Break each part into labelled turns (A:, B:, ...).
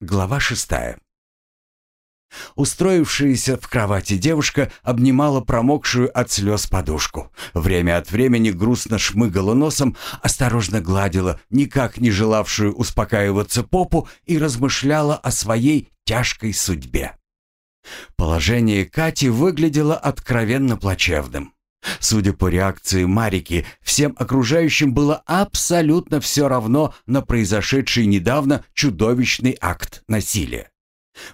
A: Глава шестая. Устроившаяся в кровати девушка обнимала промокшую от слез подушку. Время от времени грустно шмыгала носом, осторожно гладила никак не желавшую успокаиваться попу и размышляла о своей тяжкой судьбе. Положение Кати выглядело откровенно плачевным. Судя по реакции Марики, всем окружающим было абсолютно все равно на произошедший недавно чудовищный акт насилия.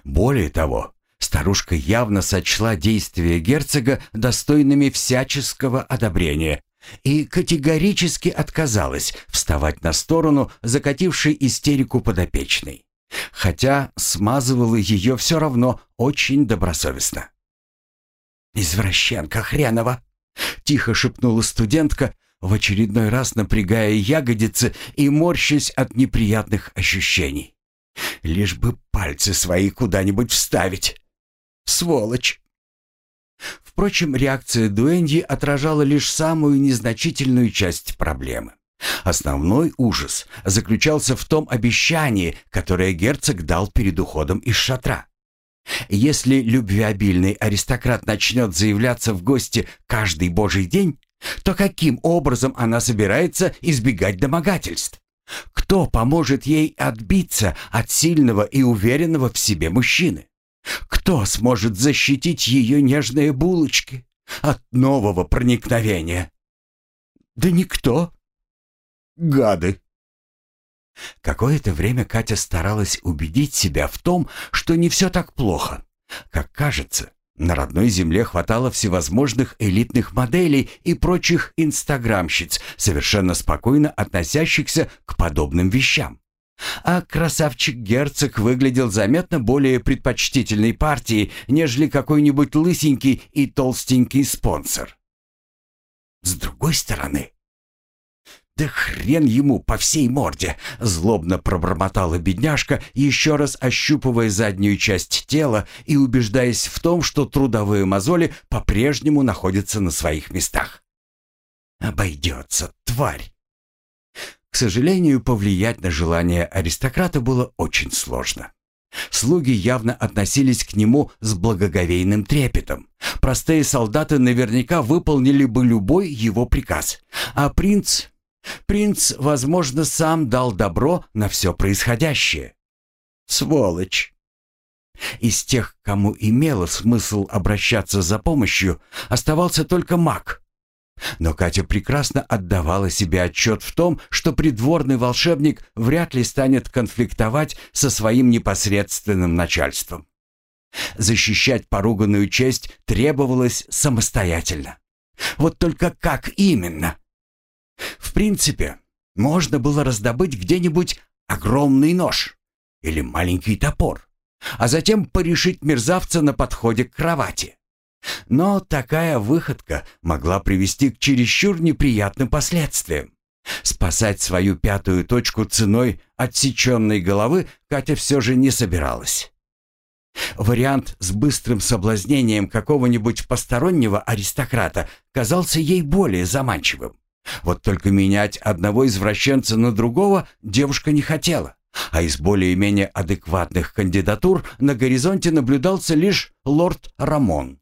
A: Более того, старушка явно сочла действия герцога достойными всяческого одобрения и категорически отказалась вставать на сторону закатившей истерику подопечной. Хотя смазывала ее все равно очень добросовестно. «Извращенка хренова!» — тихо шепнула студентка, в очередной раз напрягая ягодицы и морщась от неприятных ощущений. Лишь бы пальцы свои куда-нибудь вставить. Сволочь! Впрочем, реакция Дуэнди отражала лишь самую незначительную часть проблемы. Основной ужас заключался в том обещании, которое герцог дал перед уходом из шатра. Если любвеобильный аристократ начнет заявляться в гости каждый божий день, то каким образом она собирается избегать домогательств? Кто поможет ей отбиться от сильного и уверенного в себе мужчины? Кто сможет защитить ее нежные булочки от нового проникновения? Да никто. Гады. Какое-то время Катя старалась убедить себя в том, что не все так плохо. Как кажется, на родной земле хватало всевозможных элитных моделей и прочих инстаграмщиц, совершенно спокойно относящихся к подобным вещам. А красавчик-герцог выглядел заметно более предпочтительной партией, нежели какой-нибудь лысенький и толстенький спонсор. С другой стороны, «Да хрен ему по всей морде!» — злобно пробормотала бедняжка, еще раз ощупывая заднюю часть тела и убеждаясь в том, что трудовые мозоли по-прежнему находятся на своих местах. «Обойдется, тварь!» К сожалению, повлиять на желание аристократа было очень сложно. Слуги явно относились к нему с благоговейным трепетом. Простые солдаты наверняка выполнили бы любой его приказ, а принц Принц, возможно, сам дал добро на все происходящее. Сволочь! Из тех, кому имело смысл обращаться за помощью, оставался только маг. Но Катя прекрасно отдавала себе отчет в том, что придворный волшебник вряд ли станет конфликтовать со своим непосредственным начальством. Защищать поруганную честь требовалось самостоятельно. Вот только как именно? В принципе, можно было раздобыть где-нибудь огромный нож или маленький топор, а затем порешить мерзавца на подходе к кровати. Но такая выходка могла привести к чересчур неприятным последствиям. Спасать свою пятую точку ценой отсеченной головы Катя все же не собиралась. Вариант с быстрым соблазнением какого-нибудь постороннего аристократа казался ей более заманчивым. Вот только менять одного извращенца на другого девушка не хотела. А из более-менее адекватных кандидатур на горизонте наблюдался лишь лорд Рамон,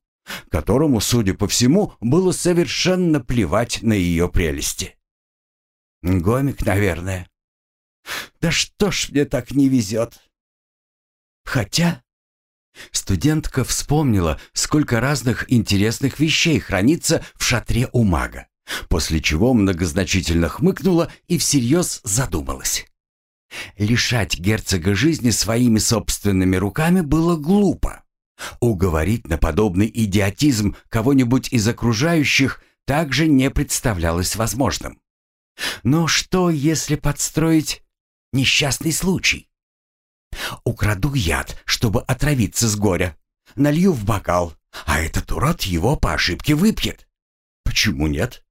A: которому, судя по всему, было совершенно плевать на ее прелести. Гомик, наверное. Да что ж мне так не везет? Хотя... Студентка вспомнила, сколько разных интересных вещей хранится в шатре у мага после чего многозначительно хмыкнула и всерьез задумалась. Лишать герцога жизни своими собственными руками было глупо. Уговорить на подобный идиотизм кого-нибудь из окружающих также не представлялось возможным. Но что, если подстроить несчастный случай? Украду яд, чтобы отравиться с горя. Налью в бокал, а этот урод его по ошибке выпьет. Почему нет?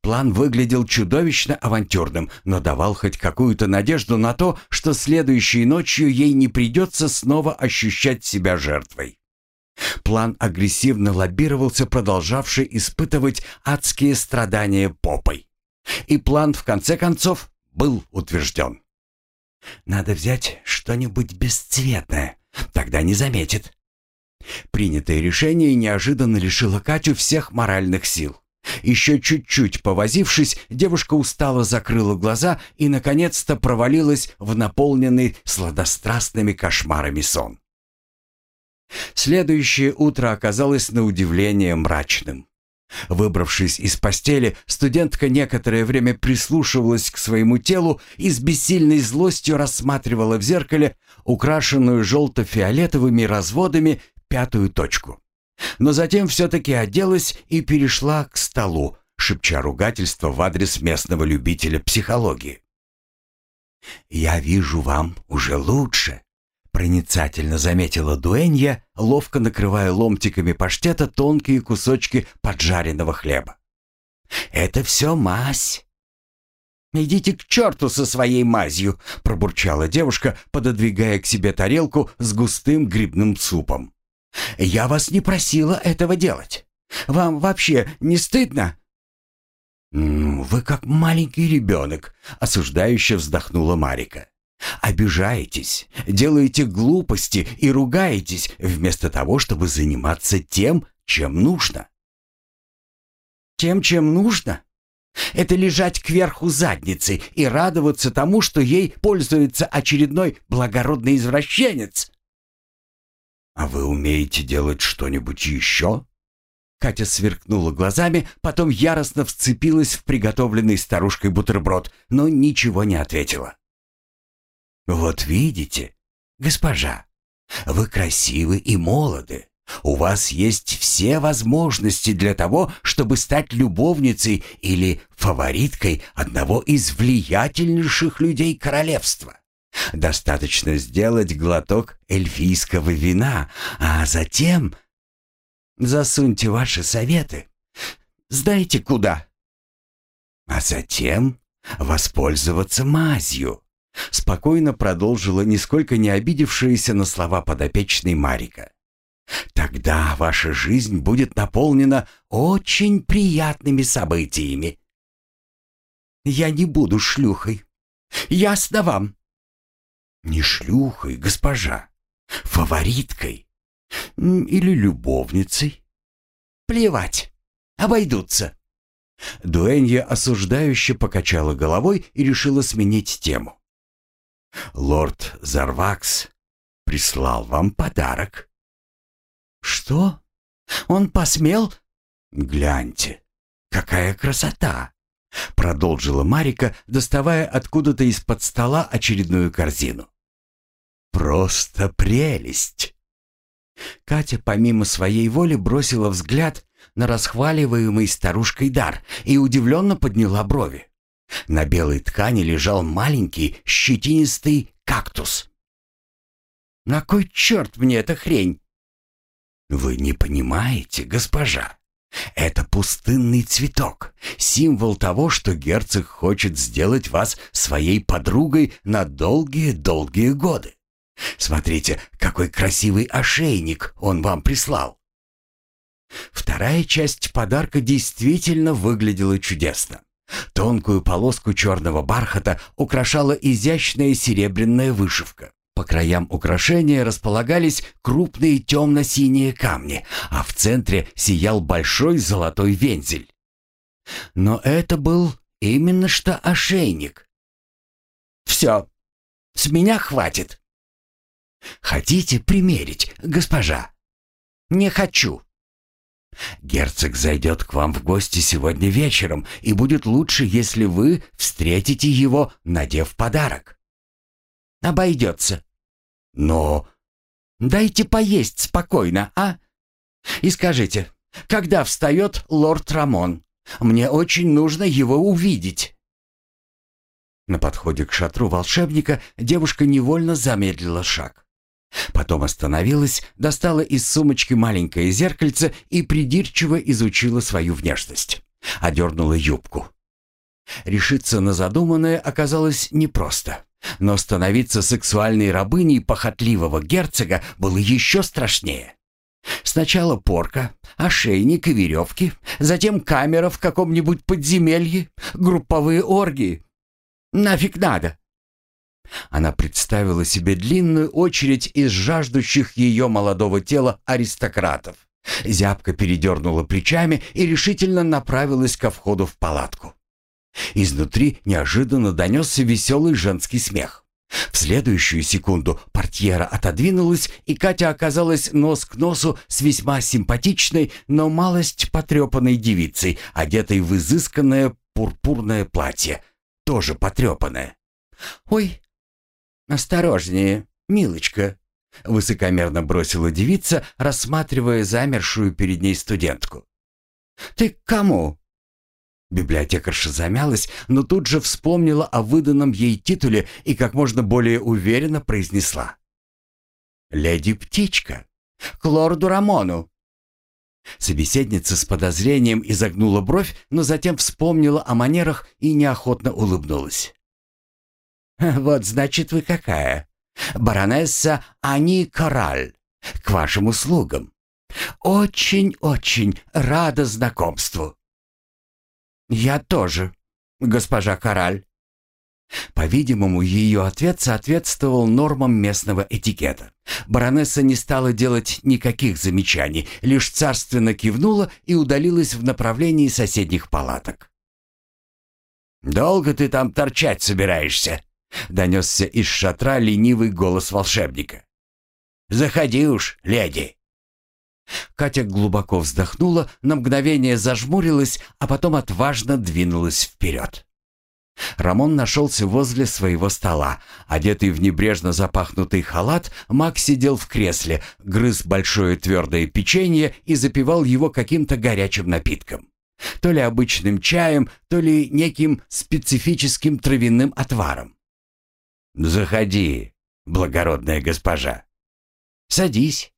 A: План выглядел чудовищно авантюрным, но давал хоть какую-то надежду на то, что следующей ночью ей не придется снова ощущать себя жертвой. План агрессивно лоббировался продолжавший испытывать адские страдания попой. И план, в конце концов, был утвержден. «Надо взять что-нибудь бесцветное. Тогда не заметит. Принятое решение неожиданно лишило Катю всех моральных сил. Еще чуть-чуть повозившись, девушка устало закрыла глаза и, наконец-то, провалилась в наполненный сладострастными кошмарами сон. Следующее утро оказалось на удивление мрачным. Выбравшись из постели, студентка некоторое время прислушивалась к своему телу и с бессильной злостью рассматривала в зеркале украшенную желто-фиолетовыми разводами пятую точку. Но затем все-таки оделась и перешла к столу, шепча ругательство в адрес местного любителя психологии. «Я вижу вам уже лучше», — проницательно заметила Дуэнья, ловко накрывая ломтиками паштета тонкие кусочки поджаренного хлеба. «Это все мазь». «Идите к черту со своей мазью!» — пробурчала девушка, пододвигая к себе тарелку с густым грибным супом. Я вас не просила этого делать. Вам вообще не стыдно?» «Вы как маленький ребенок», — осуждающе вздохнула Марика. «Обижаетесь, делаете глупости и ругаетесь, вместо того, чтобы заниматься тем, чем нужно». «Тем, чем нужно?» Это лежать кверху задницы и радоваться тому, что ей пользуется очередной благородный извращенец. «А вы умеете делать что-нибудь еще?» Катя сверкнула глазами, потом яростно вцепилась в приготовленный старушкой бутерброд, но ничего не ответила. «Вот видите, госпожа, вы красивы и молоды. У вас есть все возможности для того, чтобы стать любовницей или фавориткой одного из влиятельнейших людей королевства. Достаточно сделать глоток эльфийского вина, а затем... Засуньте ваши советы. Знаете куда? А затем воспользоваться мазью. Спокойно продолжила нисколько не обидевшаяся на слова подопечной Марика. Тогда ваша жизнь будет наполнена очень приятными событиями. Я не буду шлюхой. Ясно вам? Не шлюхой, госпожа, фавориткой или любовницей. Плевать, обойдутся. Дуэнья осуждающе покачала головой и решила сменить тему. «Лорд Зарвакс прислал вам подарок». «Что? Он посмел?» «Гляньте, какая красота! Продолжила Марика, доставая откуда-то из-под стола очередную корзину. Просто прелесть. Катя помимо своей воли бросила взгляд на расхваливаемый старушкой дар и удивленно подняла брови. На белой ткани лежал маленький щетинистый кактус. «На кой черт мне эта хрень?» «Вы не понимаете, госпожа. Это пустынный цветок, символ того, что герцог хочет сделать вас своей подругой на долгие-долгие годы. Смотрите, какой красивый ошейник он вам прислал. Вторая часть подарка действительно выглядела чудесно. Тонкую полоску черного бархата украшала изящная серебряная вышивка. По краям украшения располагались крупные темно-синие камни, а в центре сиял большой золотой вензель. Но это был именно что ошейник. «Все, с меня хватит». «Хотите примерить, госпожа?» «Не хочу». «Герцог зайдет к вам в гости сегодня вечером, и будет лучше, если вы встретите его, надев подарок». «Обойдется». «Но...» «Дайте поесть спокойно, а? И скажите, когда встает лорд Рамон? Мне очень нужно его увидеть». На подходе к шатру волшебника девушка невольно замедлила шаг. Потом остановилась, достала из сумочки маленькое зеркальце и придирчиво изучила свою внешность. Одернула юбку. Решиться на задуманное оказалось непросто. Но становиться сексуальной рабыней похотливого герцога было еще страшнее. Сначала порка, ошейник и веревки, затем камера в каком-нибудь подземелье, групповые оргии. Нафиг надо. Она представила себе длинную очередь из жаждущих ее молодого тела аристократов. Зябко передернула плечами и решительно направилась ко входу в палатку. Изнутри неожиданно донесся веселый женский смех. В следующую секунду портьера отодвинулась, и Катя оказалась нос к носу с весьма симпатичной, но малость потрепанной девицей, одетой в изысканное пурпурное платье, тоже потрепанное. «Ой, осторожнее, милочка», — высокомерно бросила девица, рассматривая замершую перед ней студентку. «Ты к кому?» Библиотекарша замялась, но тут же вспомнила о выданном ей титуле и как можно более уверенно произнесла. «Леди Птичка! К лорду Рамону!» Собеседница с подозрением изогнула бровь, но затем вспомнила о манерах и неохотно улыбнулась. «Вот, значит, вы какая? Баронесса Ани Кораль. К вашим услугам. Очень-очень рада знакомству». «Я тоже, госпожа Кораль». По-видимому, ее ответ соответствовал нормам местного этикета. Баронесса не стала делать никаких замечаний, лишь царственно кивнула и удалилась в направлении соседних палаток. «Долго ты там торчать собираешься?» — донесся из шатра ленивый голос волшебника. «Заходи уж, леди!» Катя глубоко вздохнула, на мгновение зажмурилась, а потом отважно двинулась вперед. Рамон нашелся возле своего стола. Одетый в небрежно запахнутый халат, Мак сидел в кресле, грыз большое твердое печенье и запивал его каким-то горячим напитком. То ли обычным чаем, то ли неким специфическим травяным отваром. «Заходи, благородная госпожа. Садись».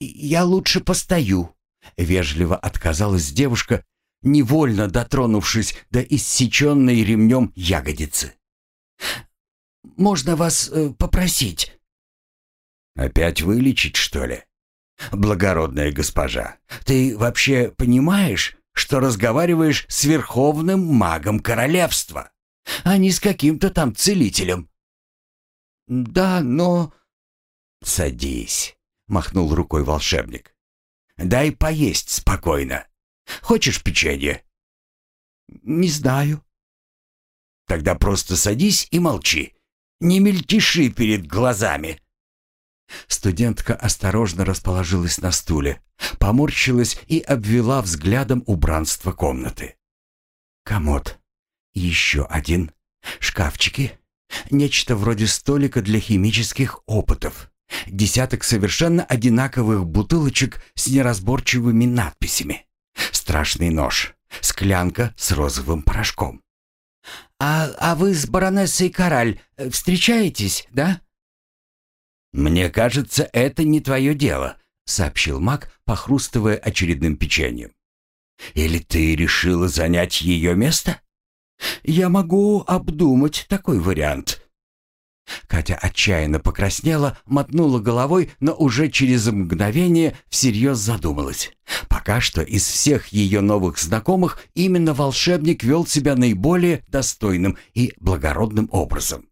A: «Я лучше постою», — вежливо отказалась девушка, невольно дотронувшись до иссеченной ремнем ягодицы. «Можно вас э, попросить?» «Опять вылечить, что ли?» «Благородная госпожа, ты вообще понимаешь, что разговариваешь с верховным магом королевства, а не с каким-то там целителем?» «Да, но...» «Садись», — махнул рукой волшебник. «Дай поесть спокойно. Хочешь печенье?» «Не знаю». «Тогда просто садись и молчи. Не мельтеши перед глазами». Студентка осторожно расположилась на стуле, поморщилась и обвела взглядом убранство комнаты. Комод. Еще один. Шкафчики. Нечто вроде столика для химических опытов. Десяток совершенно одинаковых бутылочек с неразборчивыми надписями. Страшный нож. Склянка с розовым порошком. «А, а вы с баронессой Кораль э, встречаетесь, да?» «Мне кажется, это не твое дело», — сообщил маг, похрустывая очередным печеньем. «Или ты решила занять ее место?» «Я могу обдумать такой вариант», Катя отчаянно покраснела, мотнула головой, но уже через мгновение всерьез задумалась. Пока что из всех ее новых знакомых именно волшебник вел себя наиболее достойным и благородным образом.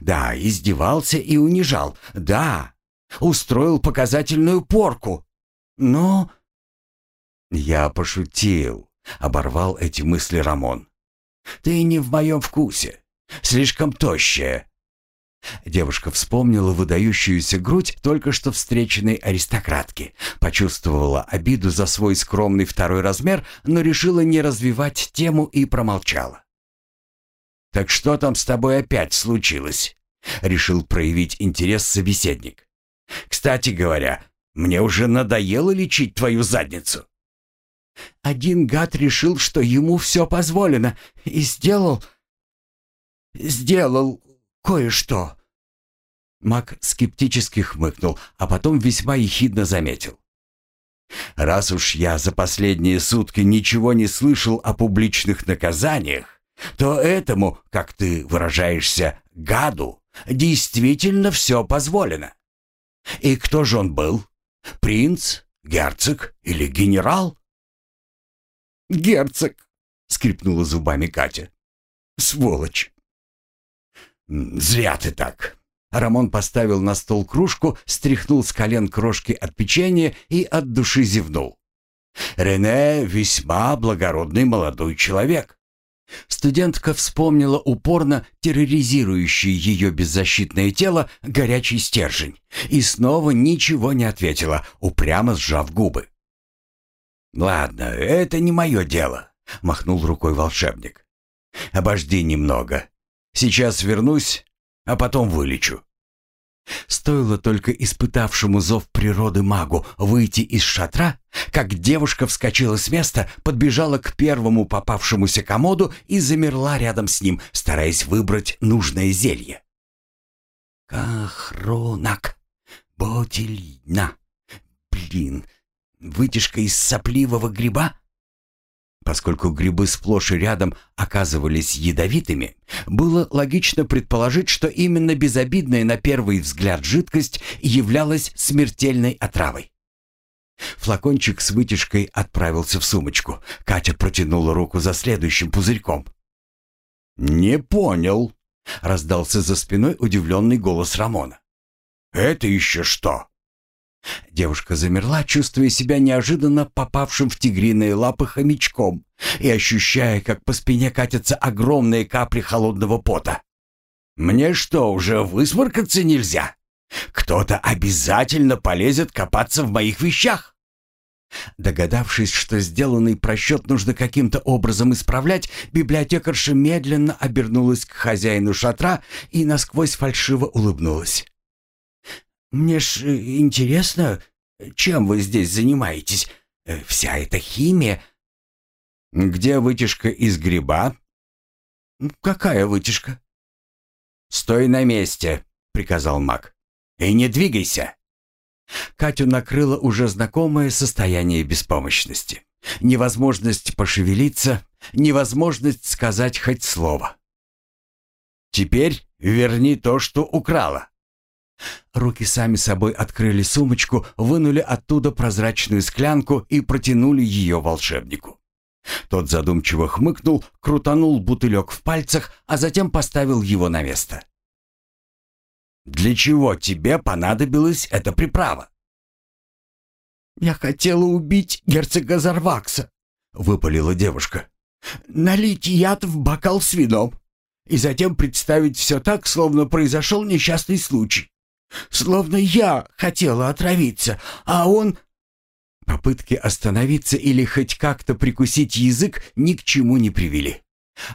A: Да, издевался и унижал. Да, устроил показательную порку. Но... «Я пошутил», — оборвал эти мысли Рамон. «Ты не в моем вкусе. Слишком тощая, Девушка вспомнила выдающуюся грудь только что встреченной аристократки, почувствовала обиду за свой скромный второй размер, но решила не развивать тему и промолчала. «Так что там с тобой опять случилось?» — решил проявить интерес собеседник. «Кстати говоря, мне уже надоело лечить твою задницу». Один гад решил, что ему все позволено, и сделал... сделал кое-что». Мак скептически хмыкнул, а потом весьма ехидно заметил. «Раз уж я за последние сутки ничего не слышал о публичных наказаниях, то этому, как ты выражаешься, гаду, действительно все позволено. И кто же он был? Принц, герцог или генерал?» «Герцог!» — скрипнула зубами Катя. «Сволочь! «Зря ты так». Рамон поставил на стол кружку, стряхнул с колен крошки от печенья и от души зевнул. «Рене весьма благородный молодой человек. Студентка вспомнила упорно терроризирующий ее беззащитное тело горячий стержень и снова ничего не ответила, упрямо сжав губы. «Ладно, это не мое дело», — махнул рукой волшебник. «Обожди немного. Сейчас вернусь, а потом вылечу». Стоило только испытавшему зов природы магу выйти из шатра, как девушка вскочила с места, подбежала к первому попавшемуся комоду и замерла рядом с ним, стараясь выбрать нужное зелье. «Кахронак, ботелина. Блин, вытяжка из сопливого гриба?» Поскольку грибы сплошь и рядом оказывались ядовитыми, было логично предположить, что именно безобидная на первый взгляд жидкость являлась смертельной отравой. Флакончик с вытяжкой отправился в сумочку. Катя протянула руку за следующим пузырьком. «Не понял», — раздался за спиной удивленный голос Рамона. «Это еще что?» Девушка замерла, чувствуя себя неожиданно попавшим в тигриные лапы хомячком и ощущая, как по спине катятся огромные капли холодного пота. «Мне что, уже высморкаться нельзя? Кто-то обязательно полезет копаться в моих вещах!» Догадавшись, что сделанный просчет нужно каким-то образом исправлять, библиотекарша медленно обернулась к хозяину шатра и насквозь фальшиво улыбнулась. «Мне ж э, интересно, чем вы здесь занимаетесь? Э, вся эта химия...» «Где вытяжка из гриба?» «Какая вытяжка?» «Стой на месте», — приказал маг. «И не двигайся». Катю накрыло уже знакомое состояние беспомощности. Невозможность пошевелиться, невозможность сказать хоть слово. «Теперь верни то, что украла». Руки сами собой открыли сумочку, вынули оттуда прозрачную склянку и протянули ее волшебнику. Тот задумчиво хмыкнул, крутанул бутылек в пальцах, а затем поставил его на место. «Для чего тебе понадобилась эта приправа?» «Я хотела убить герцога Зарвакса», — выпалила девушка. «Налить яд в бокал с вином и затем представить все так, словно произошел несчастный случай. Словно я хотела отравиться, а он...» Попытки остановиться или хоть как-то прикусить язык ни к чему не привели.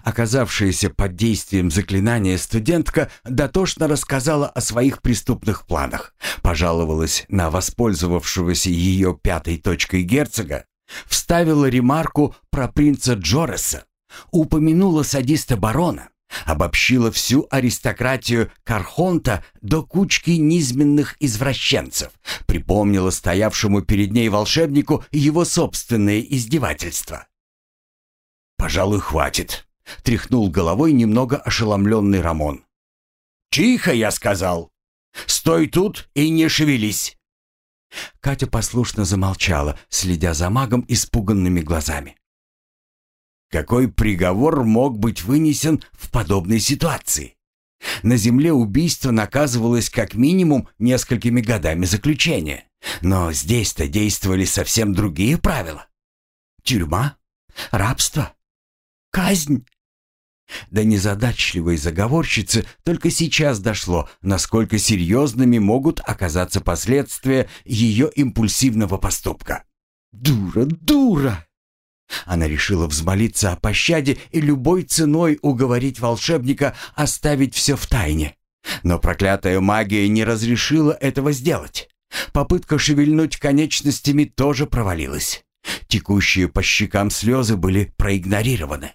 A: Оказавшаяся под действием заклинания студентка дотошно рассказала о своих преступных планах, пожаловалась на воспользовавшегося ее пятой точкой герцога, вставила ремарку про принца Джореса, упомянула садиста барона, обобщила всю аристократию Кархонта до кучки низменных извращенцев, припомнила стоявшему перед ней волшебнику его собственные издевательства. «Пожалуй, хватит», — тряхнул головой немного ошеломленный Рамон. «Тихо, я сказал! Стой тут и не шевелись!» Катя послушно замолчала, следя за магом испуганными глазами. Какой приговор мог быть вынесен в подобной ситуации? На земле убийство наказывалось как минимум несколькими годами заключения. Но здесь-то действовали совсем другие правила. Тюрьма? Рабство? Казнь? До незадачливой заговорщицы только сейчас дошло, насколько серьезными могут оказаться последствия ее импульсивного поступка. «Дура, дура!» Она решила взмолиться о пощаде и любой ценой уговорить волшебника оставить все в тайне. Но проклятая магия не разрешила этого сделать. Попытка шевельнуть конечностями тоже провалилась. Текущие по щекам слезы были проигнорированы.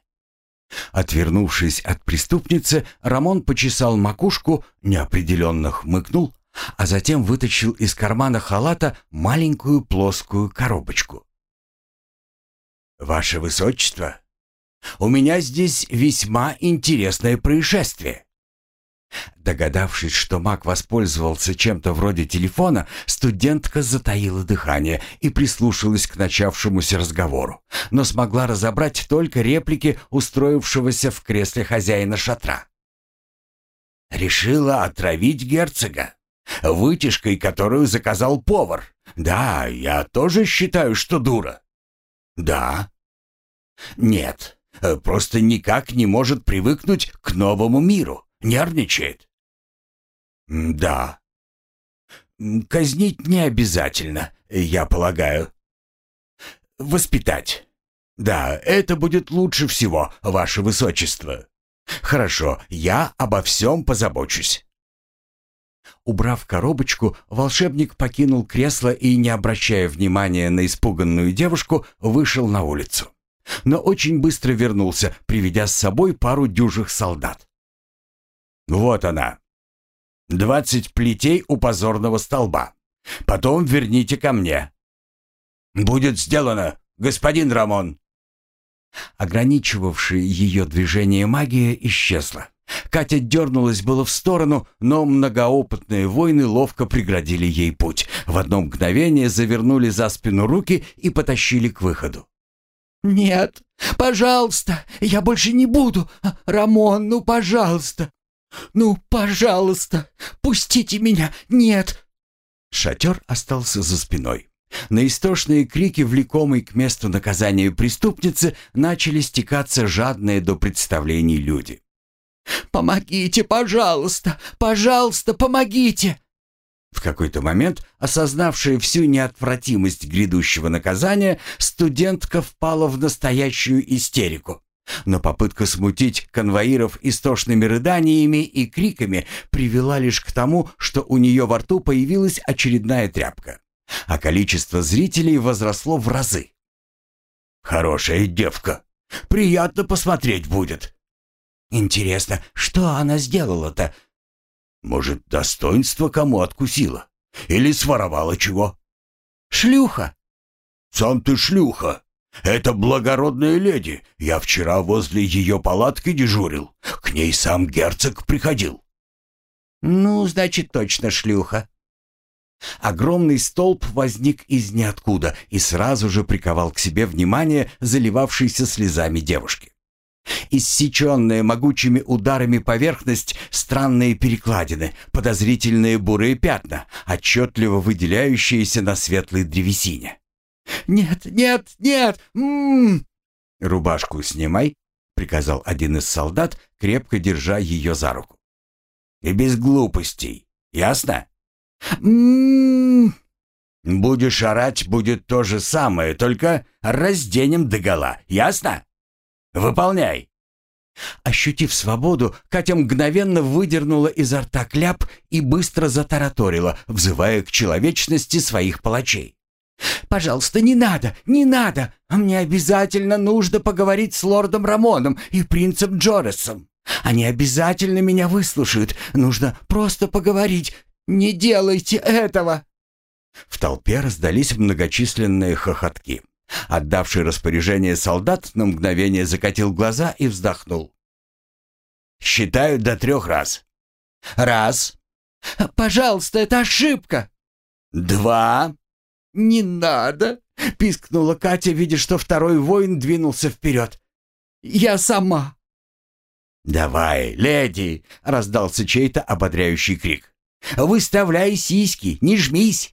A: Отвернувшись от преступницы, Рамон почесал макушку, неопределенно хмыкнул, а затем вытащил из кармана халата маленькую плоскую коробочку. «Ваше Высочество, у меня здесь весьма интересное происшествие». Догадавшись, что маг воспользовался чем-то вроде телефона, студентка затаила дыхание и прислушалась к начавшемуся разговору, но смогла разобрать только реплики устроившегося в кресле хозяина шатра. Решила отравить герцога. Вытяжкой, которую заказал повар. Да, я тоже считаю, что дура. Да. Нет, просто никак не может привыкнуть к новому миру. Нервничает. Да. Казнить не обязательно, я полагаю. Воспитать. Да, это будет лучше всего, ваше высочество. Хорошо, я обо всем позабочусь. Убрав коробочку, волшебник покинул кресло и, не обращая внимания на испуганную девушку, вышел на улицу. Но очень быстро вернулся, приведя с собой пару дюжих солдат. «Вот она. Двадцать плетей у позорного столба. Потом верните ко мне». «Будет сделано, господин Рамон», Ограничивавшая ее движение магия исчезла. Катя дернулась было в сторону, но многоопытные воины ловко преградили ей путь. В одно мгновение завернули за спину руки и потащили к выходу.
B: «Нет, пожалуйста, я больше не буду. Рамон, ну, пожалуйста. Ну, пожалуйста, пустите меня. Нет!»
A: Шатер остался за спиной. На истошные крики, влекомой к месту наказания преступницы, начали стекаться жадные до представлений люди.
B: «Помогите, пожалуйста! Пожалуйста, помогите!»
A: В какой-то момент, осознавшая всю неотвратимость грядущего наказания, студентка впала в настоящую истерику. Но попытка смутить конвоиров истошными рыданиями и криками привела лишь к тому, что у нее во рту появилась очередная тряпка а количество зрителей возросло в разы. «Хорошая девка. Приятно посмотреть будет».
B: «Интересно, что она сделала-то?»
A: «Может, достоинство кому откусила? Или своровала чего?»
B: «Шлюха!»
A: «Сам ты шлюха! Это благородная леди. Я вчера возле ее палатки дежурил. К ней сам герцог приходил».
B: «Ну, значит, точно шлюха.
A: Огромный столб возник из ниоткуда и сразу же приковал к себе внимание заливавшейся слезами девушки. Иссеченная могучими ударами поверхность, странные перекладины, подозрительные бурые пятна, отчетливо выделяющиеся на светлой древесине.
B: «Нет, нет, нет! М -м -м.
A: «Рубашку снимай», — приказал один из солдат, крепко держа ее за руку. «И без глупостей, ясно?»
B: М-м-м.
A: Будешь орать, будет то же самое, только разденем догола, ясно? Выполняй. Ощутив свободу, Катя мгновенно выдернула изо рта кляп и быстро затараторила, взывая к человечности своих палачей.
B: «Пожалуйста, не надо, не надо! Мне обязательно нужно поговорить с лордом Рамоном и принцем Джоресом. Они обязательно меня выслушают. Нужно просто поговорить. «Не делайте этого!»
A: В толпе раздались многочисленные хохотки. Отдавший распоряжение солдат на мгновение закатил глаза и вздохнул. «Считаю до трех раз. Раз.
B: Пожалуйста, это ошибка!»
A: «Два!»
B: «Не надо!» — пискнула Катя, видя, что второй воин двинулся вперед. «Я сама!»
A: «Давай, леди!» — раздался чей-то ободряющий крик. Выставляй сиськи, не жмись!»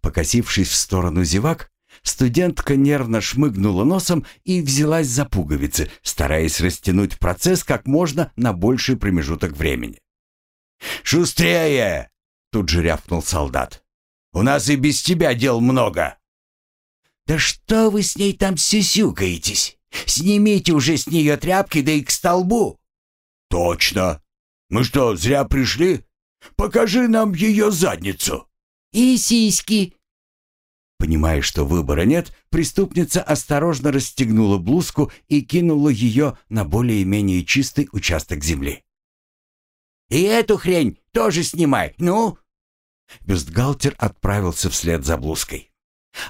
A: Покосившись в сторону зевак, студентка нервно шмыгнула носом и взялась за пуговицы, стараясь растянуть процесс как можно на больший промежуток времени. «Шустрее!» — тут же рявкнул солдат. «У нас и без тебя дел много!»
B: «Да что вы с ней там сюсюкаетесь? Снимите уже с нее тряпки, да и к столбу!»
A: «Точно! Мы что, зря пришли? Покажи нам ее задницу!»
B: «И сиськи!»
A: Понимая, что выбора нет, преступница осторожно расстегнула блузку и кинула ее на более-менее чистый участок земли.
B: «И эту хрень тоже снимай, ну!»
A: Бюстгальтер отправился вслед за блузкой.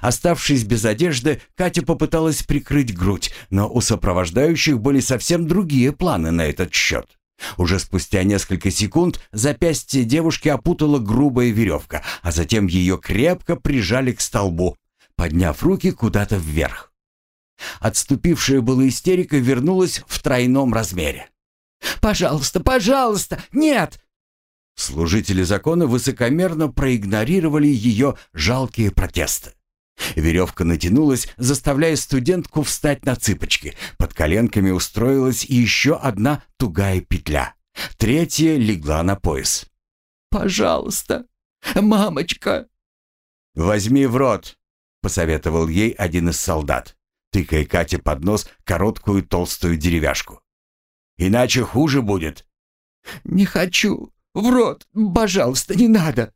A: Оставшись без одежды, Катя попыталась прикрыть грудь, но у сопровождающих были совсем другие планы на этот счет. Уже спустя несколько секунд запястье девушки опутала грубая веревка, а затем ее крепко прижали к столбу, подняв руки куда-то вверх. Отступившая была истерика вернулась в тройном размере.
B: Пожалуйста, пожалуйста, нет!»
A: Служители закона высокомерно проигнорировали ее жалкие протесты. Веревка натянулась, заставляя студентку встать на цыпочки. Под коленками устроилась еще одна тугая петля. Третья легла на пояс.
B: «Пожалуйста, мамочка!»
A: «Возьми в рот», — посоветовал ей один из солдат, тыкая Кате под нос короткую толстую деревяшку. «Иначе хуже будет».
B: «Не хочу. В рот. Пожалуйста, не надо».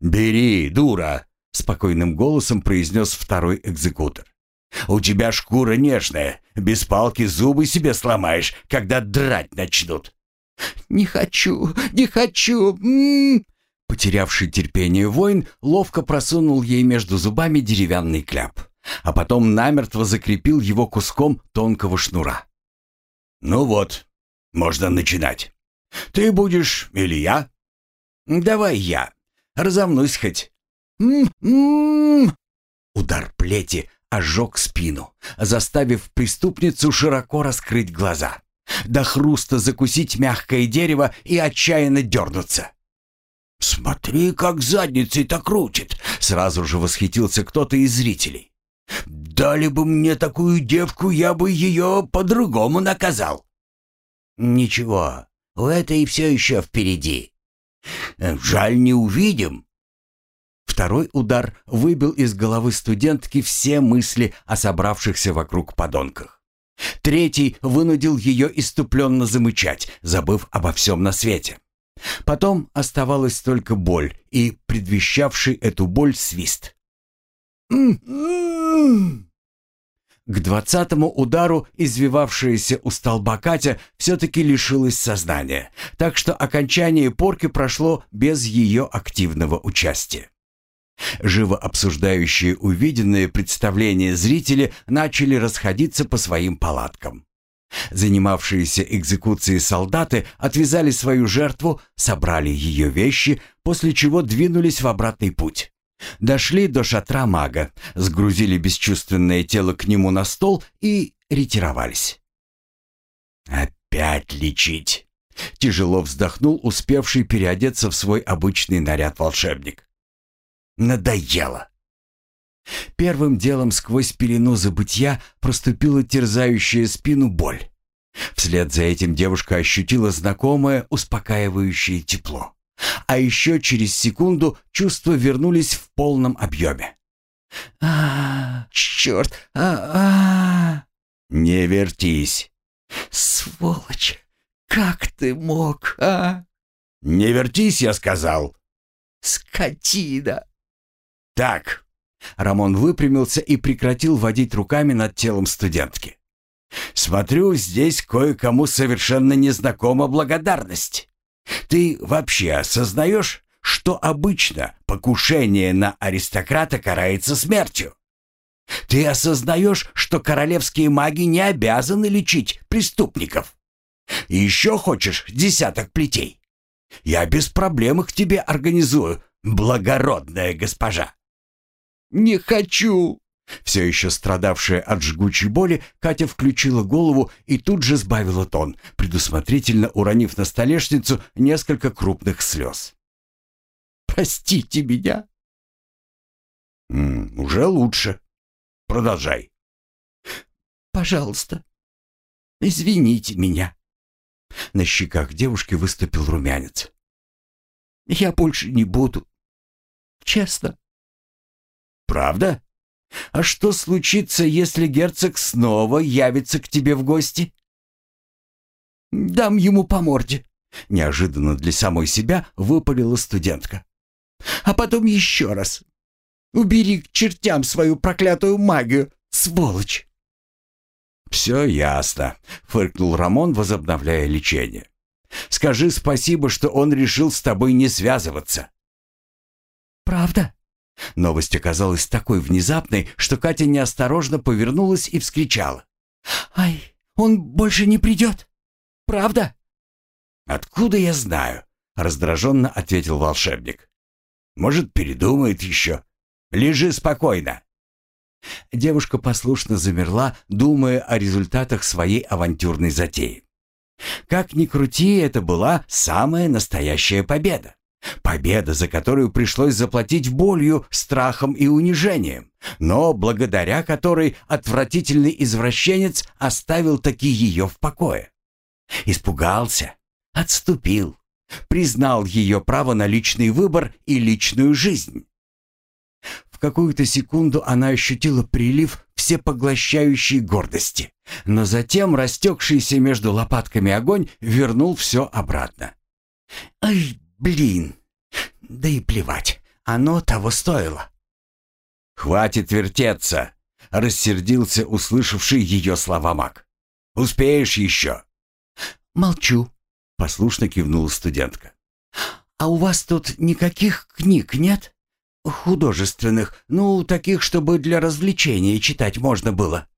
A: «Бери, дура», — спокойным голосом произнес второй экзекутор. «У тебя шкура нежная. Без палки зубы себе сломаешь, когда драть начнут».
B: «Не хочу, не хочу!» М -м -м.
A: Потерявший терпение воин ловко просунул ей между зубами деревянный кляп, а потом намертво закрепил его куском тонкого шнура. «Ну вот, можно начинать. Ты будешь или я?» «Давай я. Разомнусь хоть».
B: М-м-м.
A: Удар плети ожег спину, заставив преступницу широко раскрыть глаза, до хруста закусить мягкое дерево и отчаянно дернуться. «Смотри, как задницей-то крутит!» — сразу же восхитился кто-то из зрителей. «Дали бы мне такую девку, я бы ее по-другому наказал». «Ничего, у этой все еще впереди. Жаль, не увидим». Второй удар выбил из головы студентки все мысли о собравшихся вокруг подонках. Третий вынудил ее иступленно замычать, забыв обо всем на свете. Потом оставалась только боль и предвещавший эту боль свист. К двадцатому удару извивавшаяся у столба Катя все-таки лишилась сознания, так что окончание порки прошло без ее активного участия. Живо обсуждающие увиденное представление зрители начали расходиться по своим палаткам. Занимавшиеся экзекуцией солдаты отвязали свою жертву, собрали ее вещи, после чего двинулись в обратный путь. Дошли до шатра мага, сгрузили бесчувственное тело к нему на стол и ретировались. «Опять лечить!» — тяжело вздохнул успевший переодеться в свой обычный наряд волшебник. «Надоело!» Первым делом сквозь пелену забытья проступила терзающая спину боль. Вслед за этим девушка ощутила знакомое успокаивающее тепло. А еще через секунду чувства вернулись в полном объеме.
B: а, черт! а, а
A: «Не вертись!»
B: «Сволочь! Как ты мог, а?»
A: «Не вертись, я сказал!»
B: «Скотина!»
A: «Так, Рамон выпрямился и прекратил водить руками над телом студентки. «Смотрю, здесь кое-кому совершенно незнакома благодарность. Ты вообще осознаешь, что обычно покушение на аристократа карается смертью? Ты осознаешь, что королевские маги не обязаны лечить преступников? Еще хочешь десяток плетей? Я без проблем их тебе организую, благородная госпожа.
B: «Не хочу!»
A: Все еще страдавшая от жгучей боли, Катя включила голову и тут же сбавила тон, предусмотрительно уронив на столешницу несколько крупных слез.
B: «Простите меня!»
A: М «Уже лучше. Продолжай».
B: «Пожалуйста, извините меня».
A: На щеках девушки выступил румянец.
B: «Я больше не буду. Честно».
A: «Правда? А что случится, если герцог снова явится к тебе в гости?»
B: «Дам ему по морде», —
A: неожиданно для самой себя выпалила студентка.
B: «А потом еще раз. Убери к чертям свою проклятую магию, сволочь!»
A: «Все ясно», — фыркнул Рамон, возобновляя лечение. «Скажи спасибо, что он решил с тобой не связываться».
B: «Правда?»
A: Новость оказалась такой внезапной, что Катя неосторожно повернулась и вскричала.
B: «Ай, он больше не придет! Правда?»
A: «Откуда я знаю?» — раздраженно ответил волшебник. «Может, передумает еще. Лежи спокойно». Девушка послушно замерла, думая о результатах своей авантюрной затеи. Как ни крути, это была самая настоящая победа. Победа, за которую пришлось заплатить болью, страхом и унижением, но благодаря которой отвратительный извращенец оставил таки ее в покое. Испугался, отступил, признал ее право на личный выбор и личную жизнь. В какую-то секунду она ощутила прилив всепоглощающей гордости, но затем растекшийся между лопатками огонь вернул все обратно. «Ай, блин! Да и плевать, оно того стоило!»
B: «Хватит вертеться!» — рассердился услышавший ее слова маг. «Успеешь еще?»
A: «Молчу», — послушно кивнула студентка. «А у вас тут никаких книг нет? Художественных, ну, таких, чтобы для развлечения читать можно было».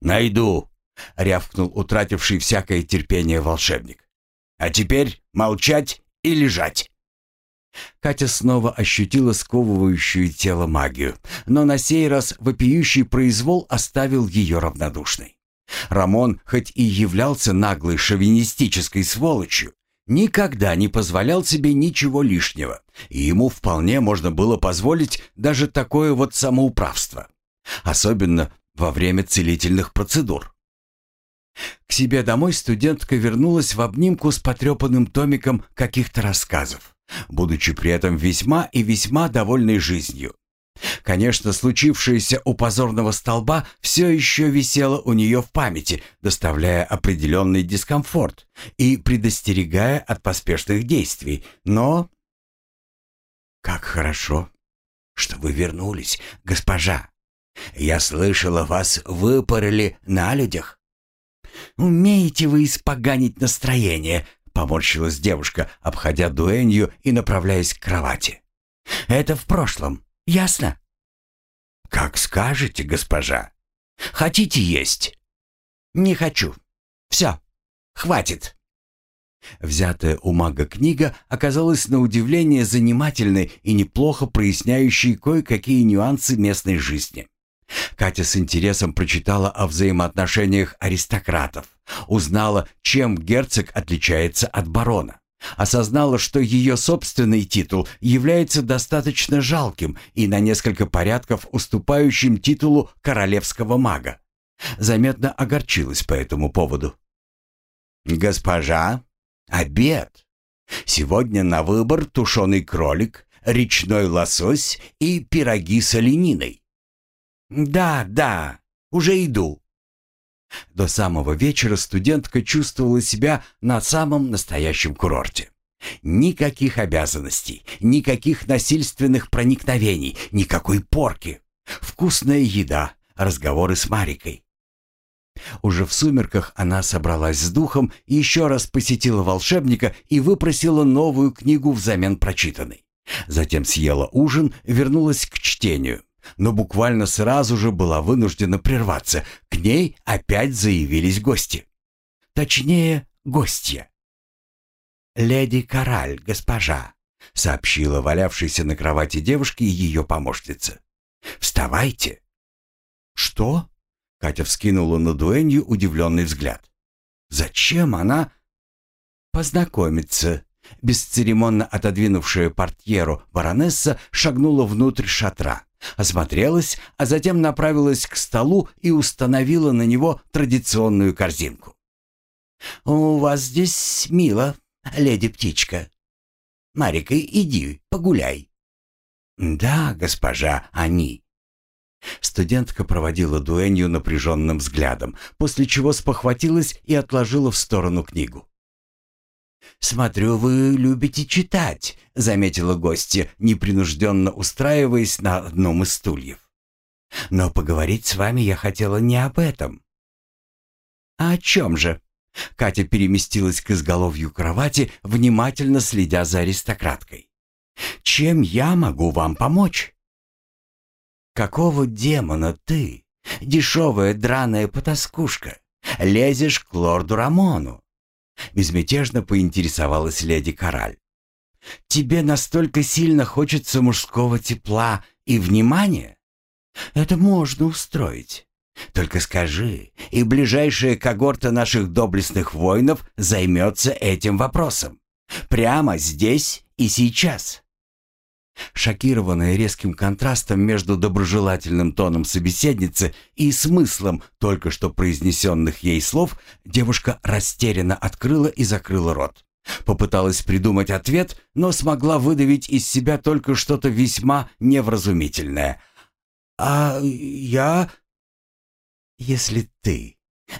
B: «Найду», — рявкнул утративший всякое терпение волшебник. «А теперь молчать и лежать».
A: Катя снова ощутила сковывающую тело магию, но на сей раз вопиющий произвол оставил ее равнодушной. Рамон, хоть и являлся наглой шовинистической сволочью, никогда не позволял себе ничего лишнего, и ему вполне можно было позволить даже такое вот самоуправство. Особенно во время целительных процедур. К себе домой студентка вернулась в обнимку с потрепанным томиком каких-то рассказов, будучи при этом весьма и весьма довольной жизнью. Конечно, случившееся у позорного столба все еще висело у нее в памяти, доставляя определенный дискомфорт и предостерегая от поспешных действий, но... «Как хорошо, что вы вернулись, госпожа. Я слышала, вас выпороли на людях». «Умеете вы испоганить настроение», — поморщилась девушка, обходя дуэнью и направляясь к кровати. «Это в прошлом, ясно?» «Как скажете, госпожа. Хотите есть?» «Не хочу. Все. Хватит». Взятая у мага книга оказалась на удивление занимательной и неплохо проясняющей кое-какие нюансы местной жизни. Катя с интересом прочитала о взаимоотношениях аристократов, узнала, чем герцог отличается от барона. Осознала, что ее собственный титул является достаточно жалким и на несколько порядков уступающим титулу королевского мага. Заметно огорчилась по этому поводу. «Госпожа, обед. Сегодня на выбор тушеный кролик, речной лосось и пироги с олениной». «Да, да, уже иду», до самого вечера студентка чувствовала себя на самом настоящем курорте. Никаких обязанностей, никаких насильственных проникновений, никакой порки. Вкусная еда, разговоры с Марикой. Уже в сумерках она собралась с духом, еще раз посетила волшебника и выпросила новую книгу взамен прочитанной. Затем съела ужин, вернулась к чтению но буквально сразу же была вынуждена прерваться. К ней опять заявились гости. Точнее, гостья. «Леди Кораль, госпожа», — сообщила валявшейся на кровати девушке ее помощница. «Вставайте». «Что?» — Катя вскинула на дуэнью удивленный взгляд. «Зачем она?» «Познакомиться». Бесцеремонно отодвинувшая портьеру баронесса шагнула внутрь шатра осмотрелась, а затем направилась к столу и установила на него традиционную корзинку. «У вас здесь мило, леди-птичка. Марика, иди, погуляй». «Да, госпожа, они». Студентка проводила дуэнью напряженным взглядом, после чего спохватилась и отложила в сторону книгу. «Смотрю, вы любите читать», — заметила гостья, непринужденно устраиваясь на одном из стульев. «Но поговорить с вами я хотела не об этом». «А о чем же?» Катя переместилась к изголовью кровати, внимательно следя за аристократкой. «Чем я могу вам помочь?» «Какого демона ты, дешевая драная потаскушка, лезешь к лорду Рамону? Безмятежно поинтересовалась леди Кораль. «Тебе настолько сильно хочется мужского тепла и внимания? Это можно устроить. Только скажи, и ближайшая когорта наших доблестных воинов займется этим вопросом. Прямо здесь и сейчас».
B: Шокированная резким контрастом между доброжелательным тоном собеседницы и смыслом только что произнесенных ей слов, девушка растерянно открыла и закрыла рот. Попыталась придумать ответ, но смогла выдавить из себя только что-то весьма невразумительное. «А я...» «Если ты,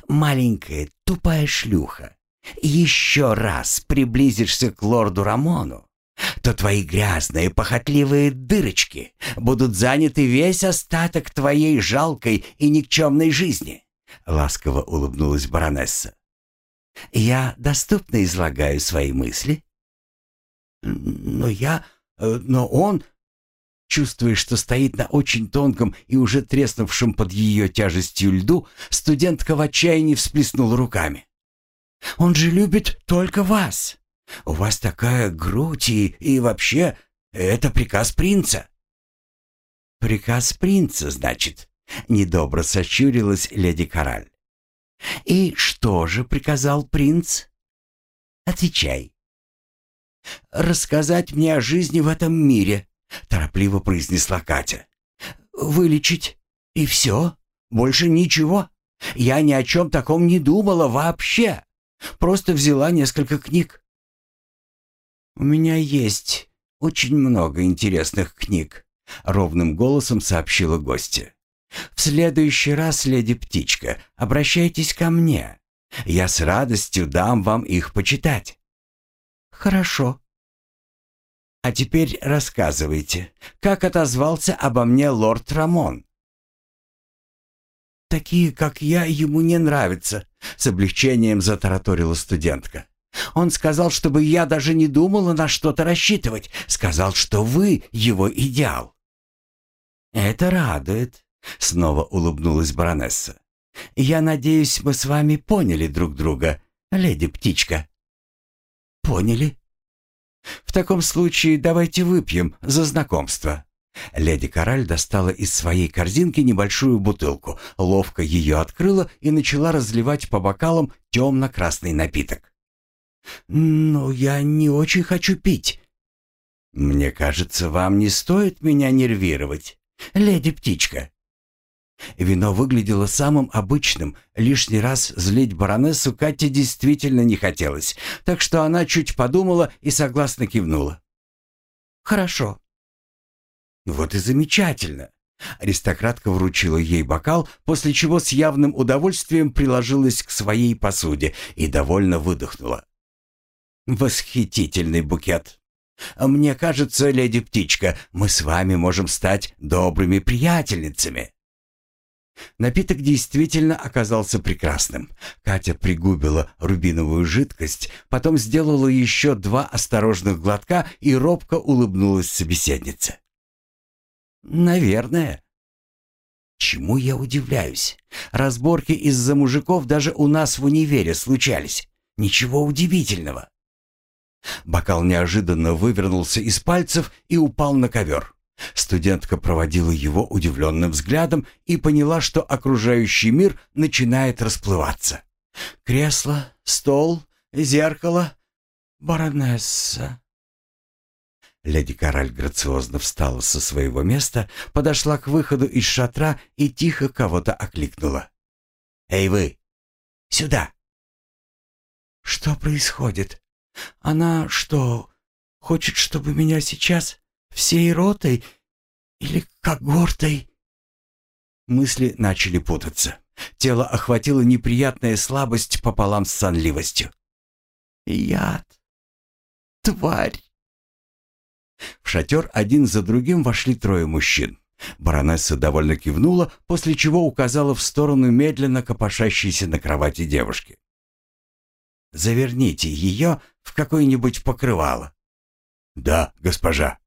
B: маленькая тупая шлюха, еще раз приблизишься к лорду Рамону, то твои грязные, похотливые дырочки будут заняты весь остаток твоей жалкой и никчемной жизни», — ласково улыбнулась баронесса. «Я доступно излагаю свои мысли?» «Но я... Э, но он...» Чувствуя, что стоит на очень тонком и уже треснувшем под ее тяжестью льду, студентка в отчаянии всплеснула руками. «Он же любит только вас!» У вас такая грудь и, и вообще, это приказ принца». «Приказ принца, значит?» — недобро сощурилась леди Кораль. «И что же приказал принц?» «Отвечай». «Рассказать мне о жизни в этом мире», — торопливо произнесла Катя. «Вылечить. И все. Больше ничего. Я ни о чем таком не думала вообще. Просто взяла несколько книг. «У меня есть очень много интересных книг», — ровным голосом сообщила гостья. «В следующий раз, леди Птичка, обращайтесь ко мне. Я с радостью дам вам их почитать». «Хорошо». «А теперь рассказывайте, как отозвался обо мне лорд Рамон?» «Такие, как я, ему не нравятся», — с облегчением затараторила студентка. Он сказал, чтобы я даже не думала на что-то рассчитывать. Сказал, что вы его идеал. Это радует, снова улыбнулась баронесса. Я надеюсь, мы с вами поняли друг друга, леди птичка. Поняли? В таком случае давайте выпьем за знакомство. Леди Кораль достала из своей корзинки небольшую бутылку, ловко ее открыла и начала разливать по бокалам темно-красный напиток. «Но я не очень хочу пить». «Мне кажется, вам не стоит меня нервировать, леди-птичка». Вино выглядело самым обычным, лишний раз злить баронессу Кате действительно не хотелось, так что она чуть подумала и согласно кивнула. «Хорошо». «Вот и замечательно». Аристократка вручила ей бокал, после чего с явным удовольствием приложилась к своей посуде и довольно выдохнула. Восхитительный букет. Мне кажется, леди Птичка, мы с вами можем стать добрыми приятельницами. Напиток действительно оказался прекрасным. Катя пригубила рубиновую жидкость, потом сделала еще два осторожных глотка и робко улыбнулась собеседнице. «Наверное». Чему я удивляюсь? Разборки из-за мужиков даже у нас в универе случались. Ничего удивительного. Бокал неожиданно вывернулся из пальцев и упал на ковер. Студентка проводила его удивленным взглядом и поняла, что окружающий мир начинает расплываться. Кресло, стол, зеркало, баронесса. Леди Кораль грациозно встала со своего места, подошла к выходу из шатра и тихо кого-то окликнула. «Эй вы! Сюда!» «Что происходит?» Она что, хочет, чтобы меня сейчас всей ротой или когортой?» Мысли начали путаться. Тело охватило неприятная слабость пополам с сонливостью. «Яд! Тварь!» В шатер один за другим вошли трое мужчин. Баронесса довольно кивнула, после чего указала в сторону медленно копошащейся на кровати девушки. Заверните ее в какое-нибудь покрывало». «Да, госпожа».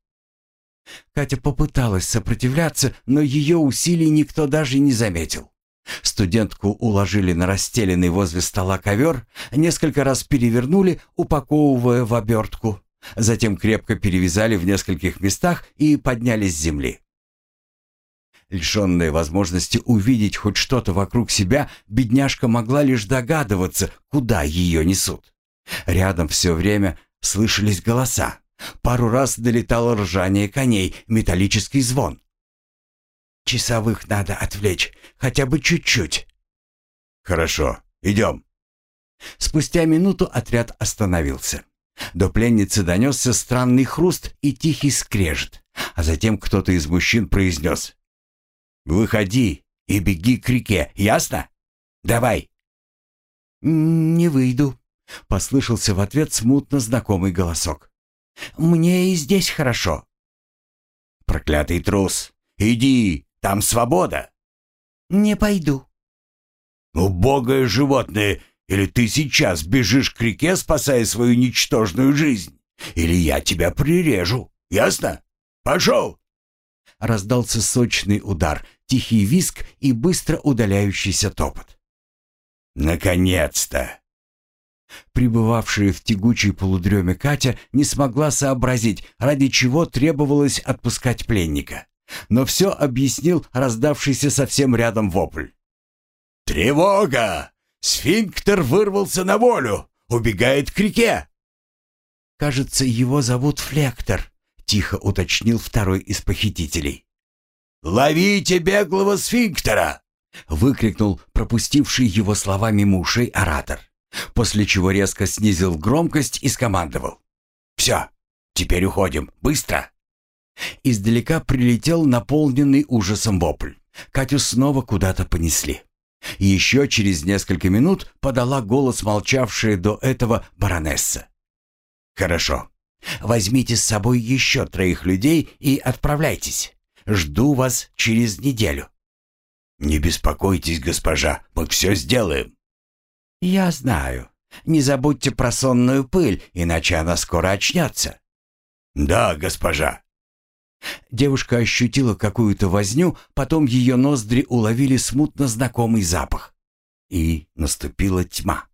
B: Катя попыталась сопротивляться, но ее усилий никто даже не заметил. Студентку уложили на расстеленный возле стола ковер, несколько раз перевернули, упаковывая в обертку. Затем крепко перевязали в нескольких местах и подняли с земли.
A: Лишенная возможности увидеть хоть что-то вокруг себя, бедняжка могла лишь догадываться, куда ее несут. Рядом все время слышались голоса. Пару раз долетало ржание коней, металлический звон. «Часовых надо отвлечь, хотя бы чуть-чуть».
B: «Хорошо, идем».
A: Спустя минуту отряд остановился. До пленницы донесся странный хруст и тихий скрежет, а затем кто-то из мужчин произнес «Выходи и беги к реке, ясно? Давай!»
B: «Не выйду», —
A: послышался в ответ смутно знакомый голосок.
B: «Мне и здесь хорошо».
A: «Проклятый трус! Иди, там свобода!»
B: «Не пойду».
A: «Убогое животное! Или ты сейчас бежишь к реке, спасая свою ничтожную жизнь? Или я тебя прирежу, ясно? Пошел!» Раздался сочный удар, тихий виск и быстро удаляющийся топот. «Наконец-то!» Пребывавшая в тягучей полудреме Катя не смогла сообразить, ради чего требовалось отпускать пленника. Но все объяснил раздавшийся совсем рядом вопль. «Тревога! Сфинктер вырвался на волю! Убегает к реке!»
B: «Кажется, его зовут Флектор», — тихо уточнил второй из похитителей.
A: «Ловите беглого сфинктера!» — выкрикнул пропустивший его словами мушей оратор, после чего резко снизил громкость и скомандовал. «Все, теперь уходим, быстро!» Издалека прилетел наполненный ужасом вопль. Катю снова куда-то понесли. Еще через несколько минут подала голос молчавшая до этого баронесса. «Хорошо. Возьмите с собой еще троих людей и отправляйтесь. Жду вас через неделю». «Не беспокойтесь, госпожа, мы все сделаем». «Я знаю. Не забудьте про сонную пыль, иначе она скоро очнется». «Да, госпожа». Девушка ощутила какую-то возню, потом ее ноздри уловили смутно знакомый запах. И наступила тьма.